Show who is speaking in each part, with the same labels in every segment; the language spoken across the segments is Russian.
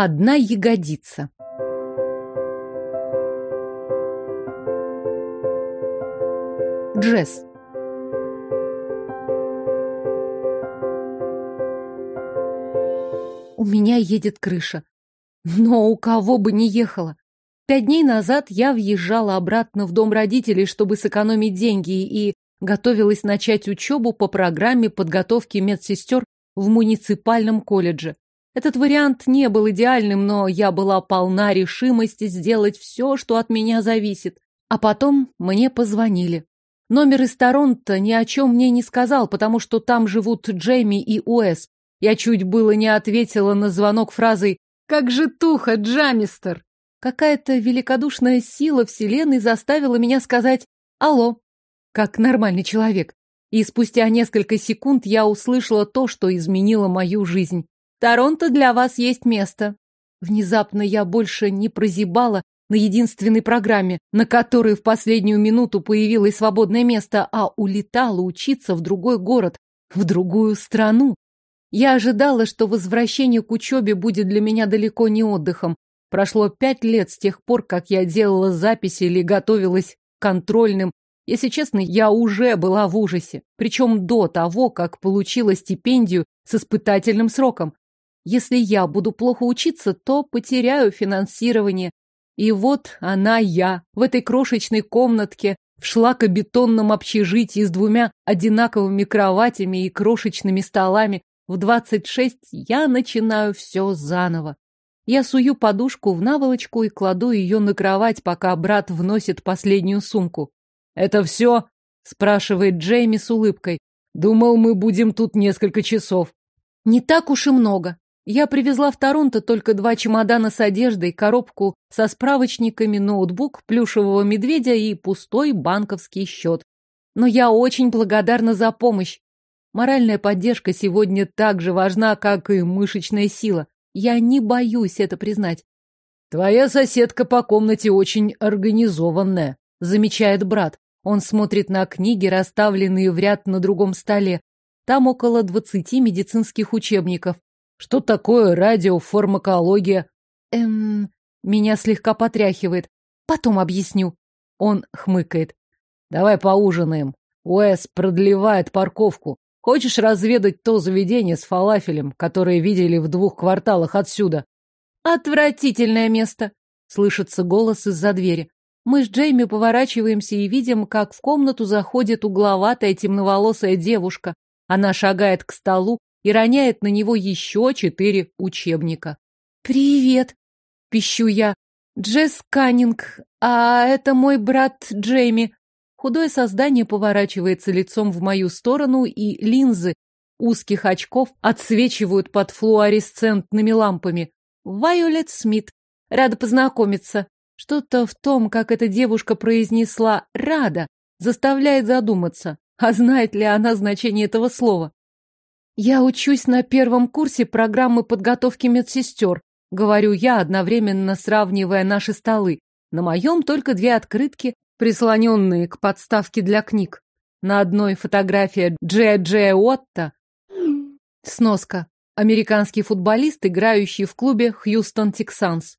Speaker 1: Одна ягодица. Джесс. У меня едет крыша. Но у кого бы не ехала. Пять дней назад я въезжала обратно в дом родителей, чтобы сэкономить деньги, и готовилась начать учебу по программе подготовки медсестер в муниципальном колледже. Этот вариант не был идеальным, но я была полна решимости сделать все, что от меня зависит. А потом мне позвонили. Номер из Торонто ни о чем мне не сказал, потому что там живут Джейми и Уэс. Я чуть было не ответила на звонок фразой «Как же туха, Джамистер!» Какая-то великодушная сила вселенной заставила меня сказать «Алло», как нормальный человек. И спустя несколько секунд я услышала то, что изменило мою жизнь. «Торонто для вас есть место». Внезапно я больше не прозябала на единственной программе, на которой в последнюю минуту появилось свободное место, а улетала учиться в другой город, в другую страну. Я ожидала, что возвращение к учебе будет для меня далеко не отдыхом. Прошло пять лет с тех пор, как я делала записи или готовилась к контрольным. Если честно, я уже была в ужасе. Причем до того, как получила стипендию с испытательным сроком. Если я буду плохо учиться, то потеряю финансирование. И вот она я, в этой крошечной комнатке, в шлакобетонном общежитии с двумя одинаковыми кроватями и крошечными столами. В двадцать шесть я начинаю все заново. Я сую подушку в наволочку и кладу ее на кровать, пока брат вносит последнюю сумку. «Это все?» — спрашивает Джейми с улыбкой. «Думал, мы будем тут несколько часов». «Не так уж и много. Я привезла в Торонто только два чемодана с одеждой, коробку со справочниками, ноутбук, плюшевого медведя и пустой банковский счет. Но я очень благодарна за помощь. Моральная поддержка сегодня так же важна, как и мышечная сила. Я не боюсь это признать. Твоя соседка по комнате очень организованная, замечает брат. Он смотрит на книги, расставленные в ряд на другом столе. Там около двадцати медицинских учебников. Что такое радиофармакология? Эм, меня слегка потряхивает. Потом объясню. Он хмыкает. Давай поужинаем. Уэс продлевает парковку. Хочешь разведать то заведение с фалафелем, которое видели в двух кварталах отсюда? Отвратительное место, слышится голос из-за двери. Мы с Джейми поворачиваемся и видим, как в комнату заходит угловатая темноволосая девушка. Она шагает к столу и роняет на него еще четыре учебника. «Привет!» — пищу я. «Джесс Каннинг, а это мой брат Джейми. Худое создание поворачивается лицом в мою сторону, и линзы узких очков отсвечивают под флуоресцентными лампами. Вайолет Смит. Рада познакомиться. Что-то в том, как эта девушка произнесла «рада», заставляет задуматься, а знает ли она значение этого слова. «Я учусь на первом курсе программы подготовки медсестер», говорю я, одновременно сравнивая наши столы. На моем только две открытки, прислоненные к подставке для книг. На одной фотография Джея Джея Отта. Сноска. Американский футболист, играющий в клубе Хьюстон Тексанс.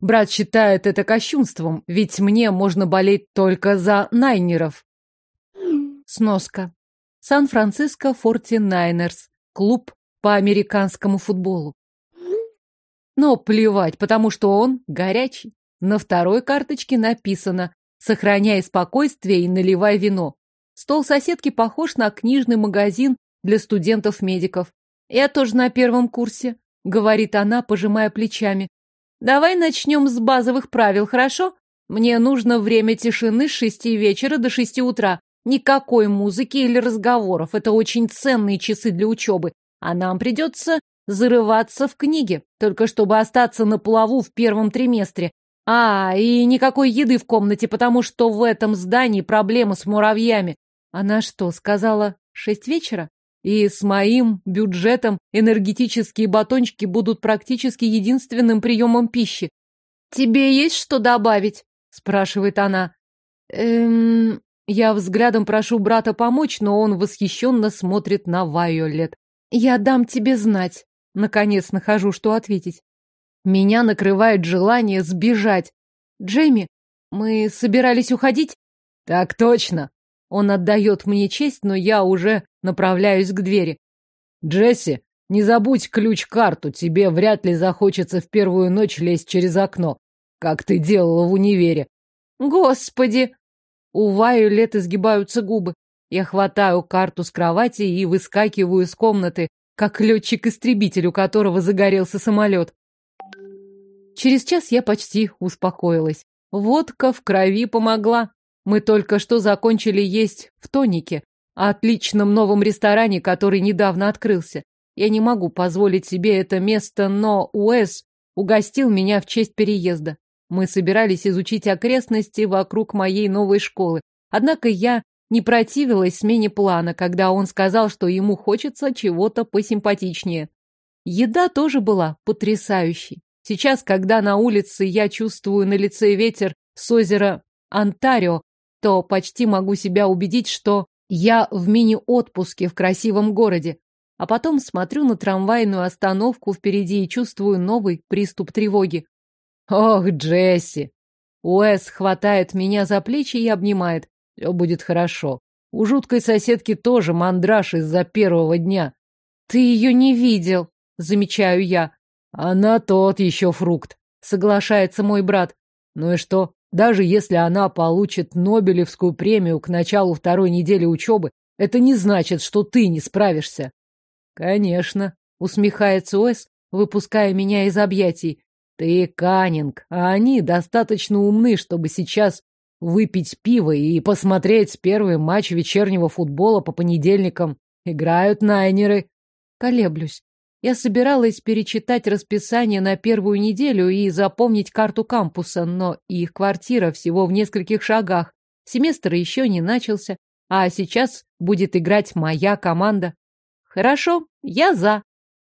Speaker 1: Брат считает это кощунством, ведь мне можно болеть только за Найнеров. Сноска. Сан-Франциско Форти Найнерс. Клуб по американскому футболу. Но плевать, потому что он горячий. На второй карточке написано «Сохраняй спокойствие и наливай вино». Стол соседки похож на книжный магазин для студентов-медиков. «Я тоже на первом курсе», — говорит она, пожимая плечами. «Давай начнем с базовых правил, хорошо? Мне нужно время тишины с шести вечера до шести утра. Никакой музыки или разговоров. Это очень ценные часы для учебы. А нам придется зарываться в книги, только чтобы остаться на плаву в первом триместре. А, и никакой еды в комнате, потому что в этом здании проблемы с муравьями. Она что, сказала шесть вечера? И с моим бюджетом энергетические батончики будут практически единственным приемом пищи. «Тебе есть что добавить?» – спрашивает она. «Эм...» Я взглядом прошу брата помочь, но он восхищенно смотрит на Вайолет. «Я дам тебе знать», Наконец нахожу, что ответить. Меня накрывает желание сбежать. Джейми, мы собирались уходить?
Speaker 2: Так точно.
Speaker 1: Он отдает мне честь, но я уже направляюсь к двери.
Speaker 2: Джесси, не забудь ключ-карту, тебе вряд ли захочется в первую ночь лезть через окно, как ты делала в универе.
Speaker 1: Господи! У Вайолет изгибаются губы. Я хватаю карту с кровати и выскакиваю из комнаты, как летчик-истребитель, у которого загорелся самолет. Через час я почти успокоилась. Водка в крови помогла. Мы только что закончили есть в тонике, отличном новом ресторане, который недавно открылся. Я не могу позволить себе это место, но Уэс угостил меня в честь переезда. Мы собирались изучить окрестности вокруг моей новой школы. Однако я не противилась смене плана, когда он сказал, что ему хочется чего-то посимпатичнее. Еда тоже была потрясающей. Сейчас, когда на улице я чувствую на лице ветер с озера Онтарио, то почти могу себя убедить, что я в мини-отпуске в красивом городе. А потом смотрю на трамвайную остановку впереди и чувствую новый приступ тревоги.
Speaker 2: Ох, Джесси! Уэс хватает меня за плечи и обнимает. Все будет хорошо. У жуткой соседки тоже мандраж из-за первого дня.
Speaker 1: Ты ее не видел, замечаю я.
Speaker 2: Она тот еще фрукт, соглашается мой брат. Ну и что? Даже если она получит Нобелевскую премию к началу второй недели учебы, это не значит, что ты не справишься. Конечно, усмехается Уэс, выпуская меня из объятий. Ты Каннинг, а они достаточно умны, чтобы сейчас выпить пиво и посмотреть первый матч вечернего футбола по понедельникам. Играют найнеры.
Speaker 1: Колеблюсь. Я собиралась перечитать расписание на первую неделю и запомнить карту кампуса, но их квартира всего в нескольких шагах. Семестр еще не начался, а сейчас будет играть моя команда. Хорошо, я за.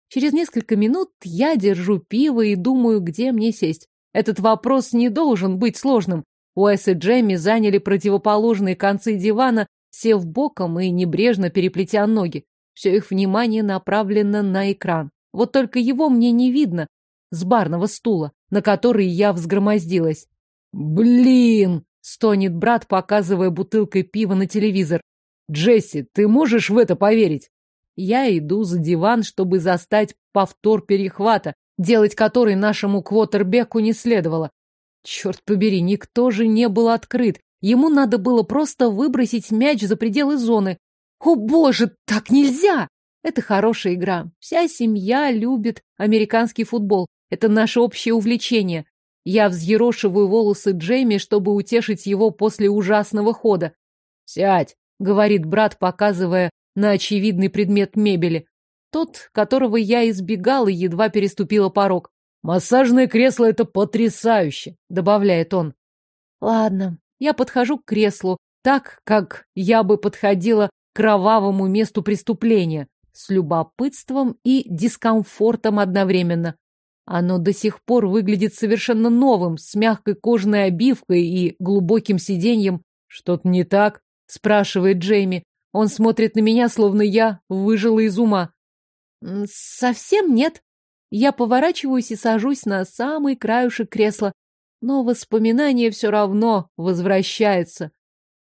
Speaker 1: Через несколько минут я держу пиво и думаю, где мне сесть. Этот вопрос не должен быть сложным. Уэс и Джемми заняли противоположные концы дивана, сев боком и небрежно переплетя ноги. Все их внимание направлено на экран. Вот только его мне не видно с барного стула, на который я взгромоздилась.
Speaker 2: «Блин!»
Speaker 1: — стонет брат, показывая бутылкой пива на телевизор.
Speaker 2: «Джесси, ты можешь в это поверить?»
Speaker 1: Я иду за диван, чтобы застать повтор перехвата, делать который нашему квотербеку не следовало. Черт побери, никто же не был открыт. Ему надо было просто выбросить мяч за пределы зоны. О боже, так нельзя! Это хорошая игра. Вся семья любит американский футбол. Это наше общее увлечение. Я взъерошиваю волосы Джейми, чтобы утешить его после ужасного хода.
Speaker 2: «Сядь», — говорит брат, показывая на очевидный предмет мебели. Тот, которого я избегал и едва переступила порог. «Массажное кресло — это потрясающе!» — добавляет он.
Speaker 1: Ладно, я подхожу к креслу так, как я бы подходила к кровавому месту преступления, с любопытством и дискомфортом одновременно. Оно до сих пор выглядит совершенно новым, с мягкой кожаной обивкой и глубоким сиденьем.
Speaker 2: «Что-то не так?» — спрашивает Джейми. Он смотрит на меня, словно я выжила из ума.
Speaker 1: Совсем нет. Я поворачиваюсь и сажусь на самый краюшек кресла. Но воспоминание все равно возвращается.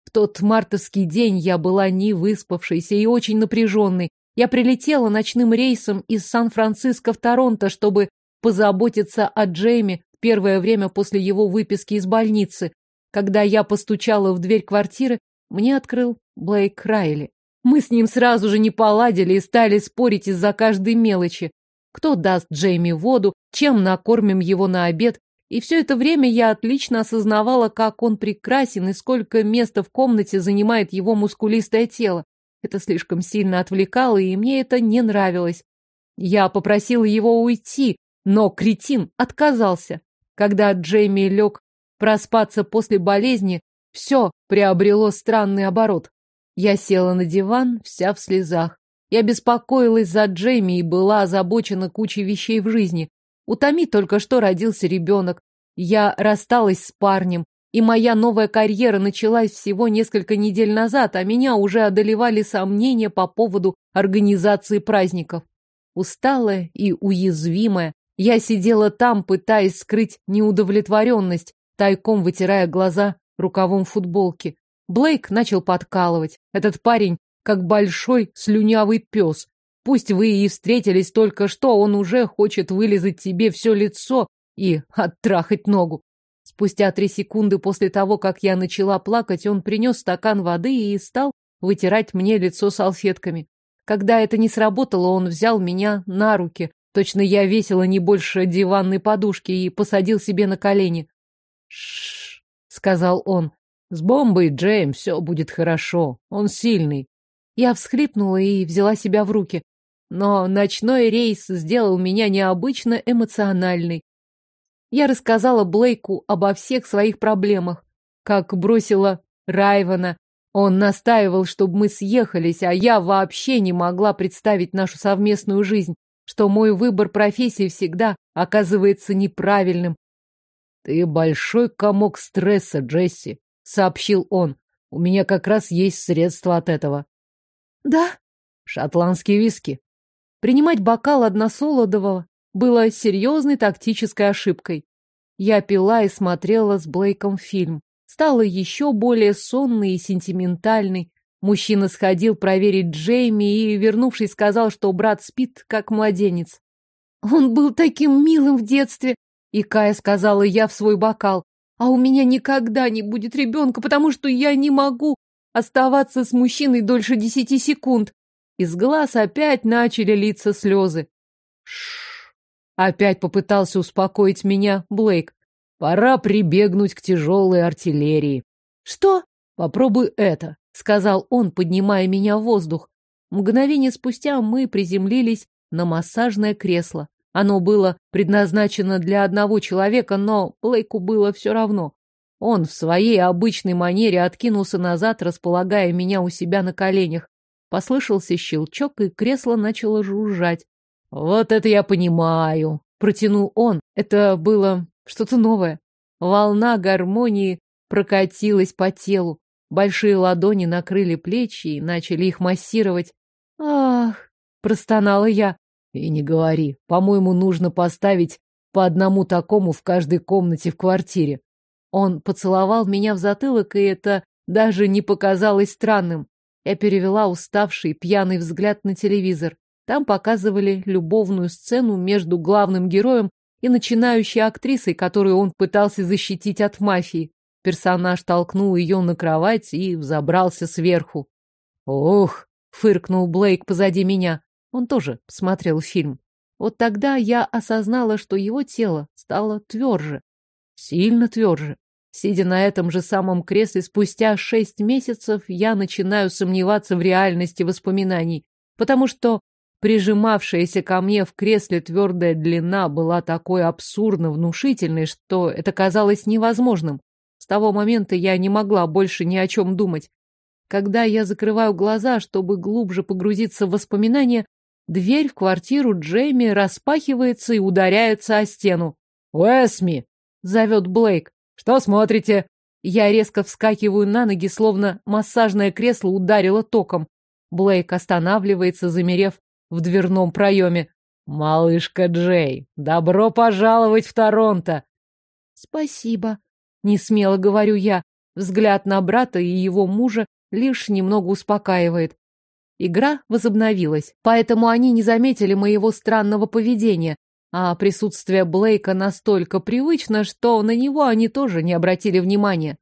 Speaker 1: В тот мартовский день я была не выспавшейся и очень напряженной. Я прилетела ночным рейсом из Сан-Франциско в Торонто, чтобы позаботиться о Джейме в первое время после его выписки из больницы. Когда я постучала в дверь квартиры, мне открыл Блейк Райли. Мы с ним сразу же не поладили и стали спорить из-за каждой мелочи. Кто даст Джейми воду, чем накормим его на обед. И все это время я отлично осознавала, как он прекрасен и сколько места в комнате занимает его мускулистое тело. Это слишком сильно отвлекало, и мне это не нравилось. Я попросила его уйти, но кретин отказался. Когда Джейми лег проспаться после болезни, все приобрело странный оборот. Я села на диван, вся в слезах. Я беспокоилась за Джейми и была озабочена кучей вещей в жизни. У Томи только что родился ребенок. Я рассталась с парнем, и моя новая карьера началась всего несколько недель назад, а меня уже одолевали сомнения по поводу организации праздников. усталая и уязвимая. Я сидела там, пытаясь скрыть неудовлетворенность, тайком вытирая глаза рукавом футболки. Блейк начал подкалывать. Этот парень как большой слюнявый пес. Пусть вы и встретились только что, он уже хочет вылезать тебе все лицо и оттрахать ногу. Спустя три секунды после того, как я начала плакать, он принес стакан воды и стал вытирать мне лицо салфетками. Когда это не сработало, он взял меня на руки. Точно я весила не больше диванной подушки и посадил себе на колени. «Ш-ш-ш», сказал он. «С бомбой, Джейм, все будет хорошо. Он сильный». Я всхлипнула и взяла себя в руки. Но ночной рейс сделал меня необычно эмоциональной. Я рассказала Блейку обо всех своих проблемах, как бросила Райвана. Он настаивал, чтобы мы съехались, а я вообще не могла представить нашу совместную жизнь, что мой выбор профессии всегда оказывается неправильным. «Ты большой комок стресса, Джесси», — сообщил он. «У меня как раз есть средства от этого». «Да?»
Speaker 2: «Шотландские виски».
Speaker 1: Принимать бокал односолодового было серьезной тактической ошибкой. Я пила и смотрела с Блейком фильм. Стала еще более сонной и сентиментальной. Мужчина сходил проверить Джейми и, вернувшись, сказал, что брат спит, как младенец. «Он был таким милым в детстве!» И Кая сказала я в свой бокал. «А у меня никогда не будет ребенка, потому что я не могу оставаться с мужчиной дольше десяти секунд. Из глаз опять начали литься слезы. Шш. Опять попытался успокоить меня Блейк. Пора прибегнуть к тяжелой артиллерии. Что? Попробуй это, сказал он, поднимая меня в воздух. Мгновение спустя мы приземлились на массажное кресло. Оно было предназначено для одного человека, но Блейку было все равно. Он в своей обычной манере откинулся назад, располагая меня у себя на коленях. Послышался щелчок, и кресло начало жужжать. «Вот это я понимаю!» — протянул он. Это было что-то новое. Волна гармонии прокатилась по телу. Большие ладони накрыли плечи и начали их массировать. «Ах!» — простонала я. «И не говори. По-моему, нужно поставить по одному такому в каждой комнате в квартире». Он поцеловал меня в затылок, и это даже не показалось странным. Я перевела уставший, пьяный взгляд на телевизор. Там показывали любовную сцену между главным героем и начинающей актрисой, которую он пытался защитить от мафии. Персонаж толкнул ее на кровать и взобрался сверху. «Ох!» — фыркнул Блейк позади меня. Он тоже смотрел фильм. Вот тогда я осознала, что его тело стало тверже. Сильно тверже. Сидя на этом же самом кресле спустя шесть месяцев, я начинаю сомневаться в реальности воспоминаний, потому что прижимавшаяся ко мне в кресле твердая длина была такой абсурдно внушительной, что это казалось невозможным. С того момента я не могла больше ни о чем думать. Когда я закрываю глаза, чтобы глубже погрузиться в воспоминания, дверь в квартиру Джейми распахивается и ударяется о стену.
Speaker 2: «Уэсми!» — зовет Блейк. Что смотрите? Я резко вскакиваю на ноги, словно массажное кресло ударило током. Блейк останавливается, замерев в дверном проеме. «Малышка Джей, добро пожаловать в Торонто!»
Speaker 1: «Спасибо», — не смело говорю я. Взгляд на брата и его мужа лишь немного успокаивает. Игра возобновилась, поэтому они не заметили моего странного поведения, а присутствие Блейка настолько привычно, что на него они тоже не обратили внимания.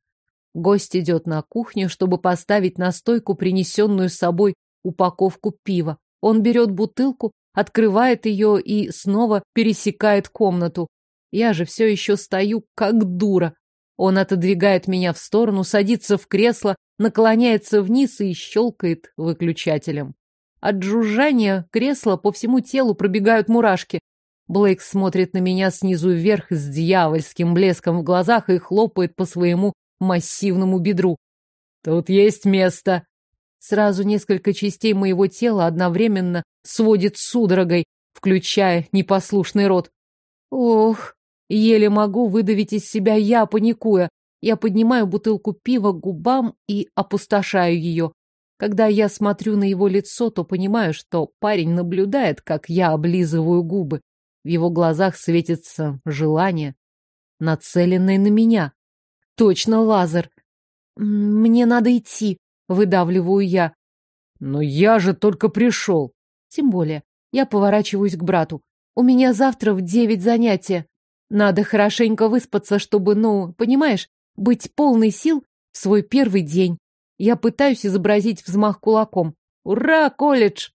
Speaker 1: Гость идет на кухню, чтобы поставить на стойку принесенную с собой упаковку пива. Он берет бутылку, открывает ее и снова пересекает комнату. Я же все еще стою, как дура. Он отодвигает меня в сторону, садится в кресло, наклоняется вниз и щелкает выключателем. От жужжания кресла по всему телу пробегают мурашки. Блейк смотрит на меня снизу вверх с дьявольским блеском в глазах и хлопает по своему массивному бедру. «Тут есть место!» Сразу несколько частей моего тела одновременно сводит судорогой, включая непослушный рот. Ох, еле могу выдавить из себя я, паникуя. Я поднимаю бутылку пива к губам и опустошаю ее. Когда я смотрю на его лицо, то понимаю, что парень наблюдает, как я облизываю губы. В его глазах светится желание, нацеленное на меня. Точно лазер. Мне надо идти, выдавливаю я.
Speaker 2: Но я же только пришел.
Speaker 1: Тем более, я поворачиваюсь к брату. У меня завтра в девять занятия. Надо хорошенько выспаться, чтобы, ну, понимаешь, быть полной сил в свой первый день. Я пытаюсь изобразить взмах кулаком. «Ура, колледж!»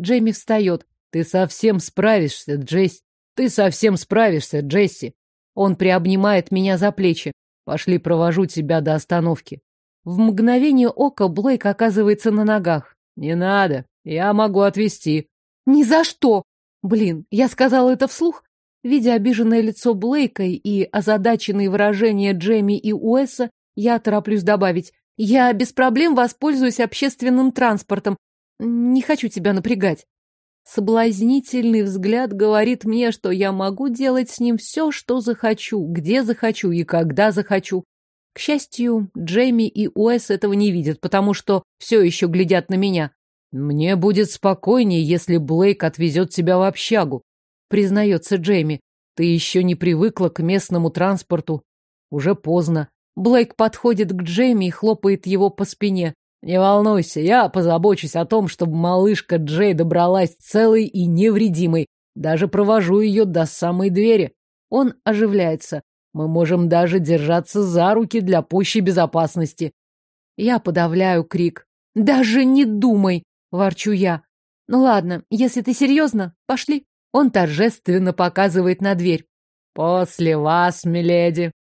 Speaker 1: Джейми встает.
Speaker 2: «Ты совсем справишься, Джесси. Ты совсем справишься, Джесси!»
Speaker 1: Он приобнимает меня за плечи.
Speaker 2: «Пошли, провожу тебя до остановки».
Speaker 1: В мгновение ока Блейк оказывается на ногах.
Speaker 2: «Не надо, я могу отвезти».
Speaker 1: «Ни за что!» Блин, я сказала это вслух? Видя обиженное лицо Блейка и озадаченные выражения Джейми и Уэса, я тороплюсь добавить. Я без проблем воспользуюсь общественным транспортом. Не хочу тебя напрягать. Соблазнительный взгляд говорит мне, что я могу делать с ним все, что захочу, где захочу и когда захочу. К счастью, Джейми и Уэс этого не видят, потому что все еще глядят на меня.
Speaker 2: «Мне будет спокойнее, если Блейк отвезет тебя в общагу», — признается Джейми. «Ты еще не привыкла к местному транспорту. Уже поздно».
Speaker 1: Блейк подходит к Джейми и хлопает его по спине.
Speaker 2: «Не волнуйся, я позабочусь о том, чтобы малышка Джей добралась целой и невредимой. Даже провожу ее до самой двери».
Speaker 1: Он оживляется.
Speaker 2: «Мы можем даже держаться за руки для пущей безопасности».
Speaker 1: Я подавляю крик. «Даже не думай!» ворчу я. Ну ладно, если ты серьезно, пошли. Он торжественно показывает на дверь.
Speaker 2: После вас, миледи.